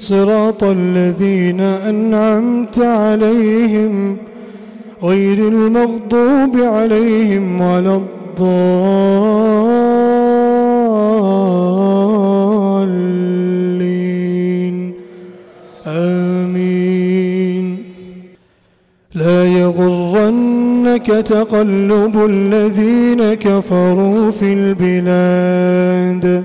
صراط الذين أنعمت عليهم غير المغضوب عليهم ولا الضالين. آمين. لا يغرنك تقلب الذين كفروا في البلاد.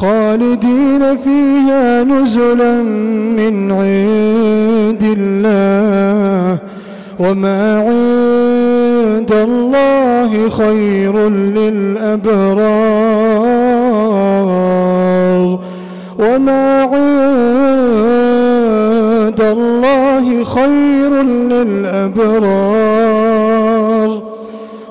خالدين فيها نزلا من عند الله. وما عند الله خير للأبرار. وما عند الله خير للأبرار.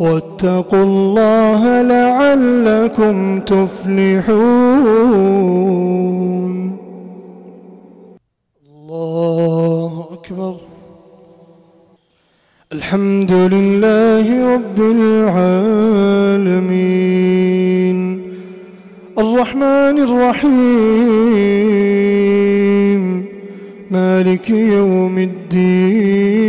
واتقوا الله لعلكم تفلحون. الله أكبر. الحمد لله رب العالمين. الرحمن الرحيم. مالك يوم الدين.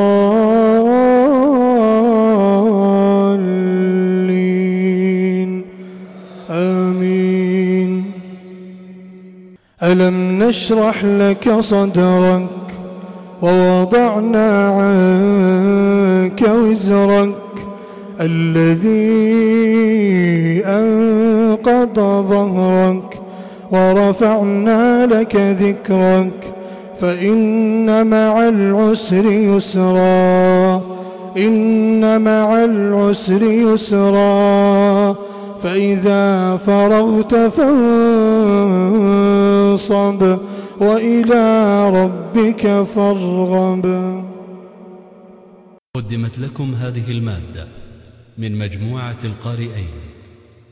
ألم نشرح لك صدرك ووضعنا عنك وزرك الذي أنقض ظهرك ورفعنا لك ذكرك فإن مع العسر يسرا إن مع العسر يسرا فإذا فرغت فانصب وإلى ربك فارغب. قدمت لكم هذه المادة من مجموعة القارئين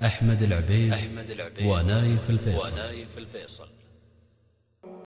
أحمد العبيد, أحمد العبيد ونايف الفيصل, ونايف الفيصل.